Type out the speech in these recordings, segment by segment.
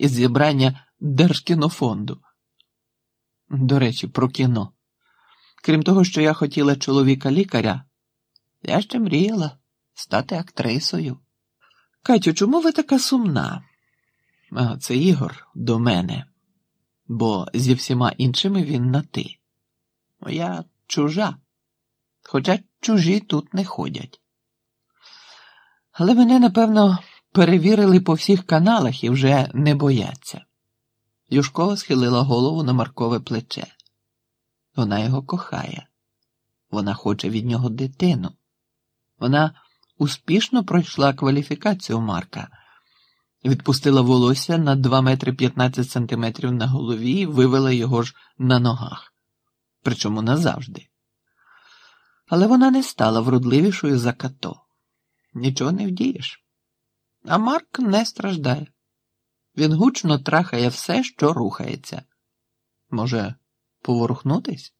із зібрання Держкінофонду. До речі, про кіно. Крім того, що я хотіла чоловіка лікаря, я ще мріяла стати актрисою. Катю, чому ви така сумна? А, Це Ігор до мене, бо зі всіма іншими він на ти. Я чужа, хоча чужі тут не ходять. Але мене, напевно, перевірили по всіх каналах і вже не бояться. Юшкова схилила голову на Маркове плече. Вона його кохає, вона хоче від нього дитину. Вона успішно пройшла кваліфікацію Марка, відпустила волосся на 2 метри 15 сантиметрів на голові і вивела його ж на ногах, причому назавжди. Але вона не стала вродливішою за като. Нічого не вдієш. А Марк не страждає. Він гучно трахає все, що рухається. Може, поворухнутись?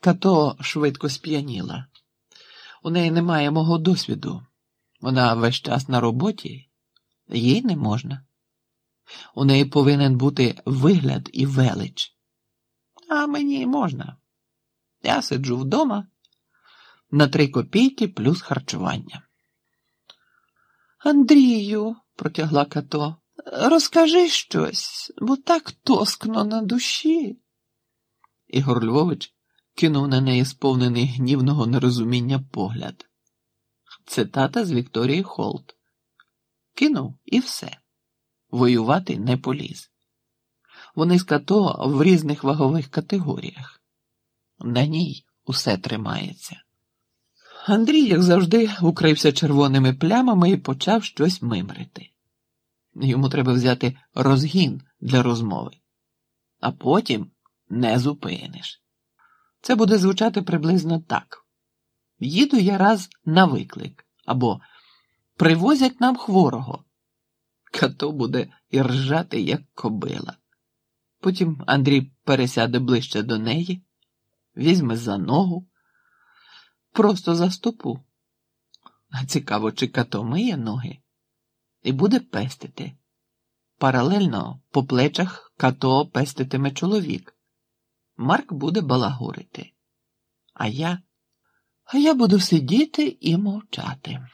Като швидко сп'яніла. У неї немає мого досвіду. Вона весь час на роботі, їй не можна. У неї повинен бути вигляд і велич. А мені можна. Я сиджу вдома на три копійки плюс харчування. Андрію, протягла като, розкажи щось, бо так тоскно на душі. Ігор Львович кинув на неї сповнений гнівного нерозуміння погляд. Цитата з Вікторії Холт. Кинув і все. Воювати не поліз. Вони з като в різних вагових категоріях. На ній усе тримається. Андрій, як завжди, укрився червоними плямами і почав щось мимрити. Йому треба взяти розгін для розмови, а потім не зупиниш. Це буде звучати приблизно так: їду я раз на виклик або привозять нам хворого. Като буде і ржати, як кобила. Потім Андрій пересяде ближче до неї, візьме за ногу, просто за стопу. А цікаво, чи като миє ноги і буде пестити. Паралельно по плечах като пеститиме чоловік. Марк буде балагурити. А я А я буду сидіти і мовчати.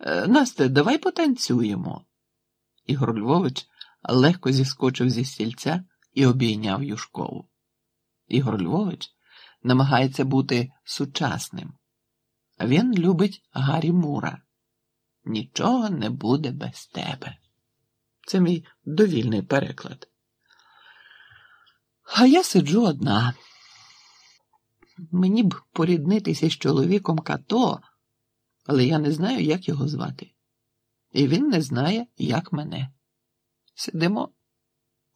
«Е, Насте, давай потанцюємо. Ігор Львович легко зіскочив зі стільця і обійняв Юшкову. Ігор Львович намагається бути сучасним. Він любить Гаррі Мура. Нічого не буде без тебе. Це мій довільний переклад. А я сиджу одна. Мені б поріднитися з чоловіком като, але я не знаю, як його звати. І він не знає, як мене. Сидимо.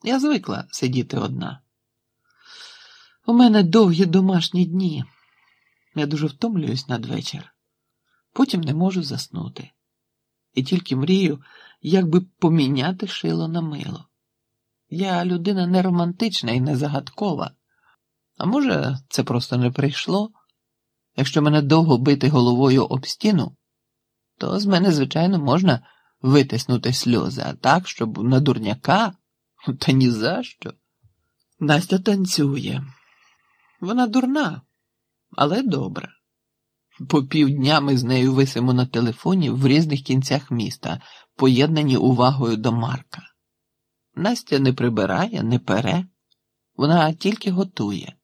Я звикла сидіти одна. У мене довгі домашні дні. Я дуже втомлююсь надвечір. Потім не можу заснути. І тільки мрію, як би поміняти шило на мило. Я людина не романтична і не загадкова. А може, це просто не прийшло? Якщо мене довго бити головою об стіну, то з мене, звичайно, можна витиснути сльози, а так, щоб на дурняка, та ні за що. Настя танцює. Вона дурна, але добра. По півдня ми з нею висимо на телефоні в різних кінцях міста, поєднані увагою до Марка. Настя не прибирає, не пере, вона тільки готує.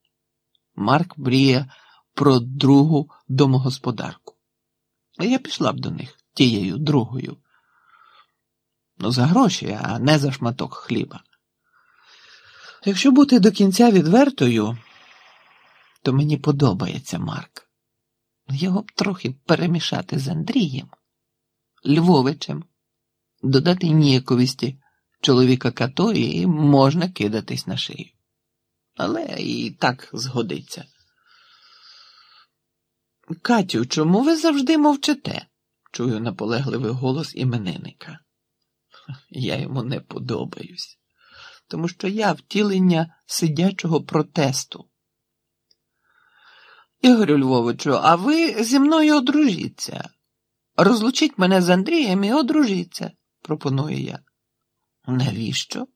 Марк мріє про другу домогосподарку. Я пішла б до них тією другою. Ну, за гроші, а не за шматок хліба. Якщо бути до кінця відвертою, то мені подобається Марк. Його б трохи перемішати з Андрієм, Львовичем, додати ніяковісті чоловіка като і можна кидатись на шию. Але і так згодиться. Катю, чому ви завжди мовчите? чую наполегливий голос іменинника. Я йому не подобаюсь, тому що я втілення сидячого протесту. Ігорю Львовичу, а ви зі мною одружіться. Розлучіть мене з Андрієм і одружіться, пропоную я. Навіщо?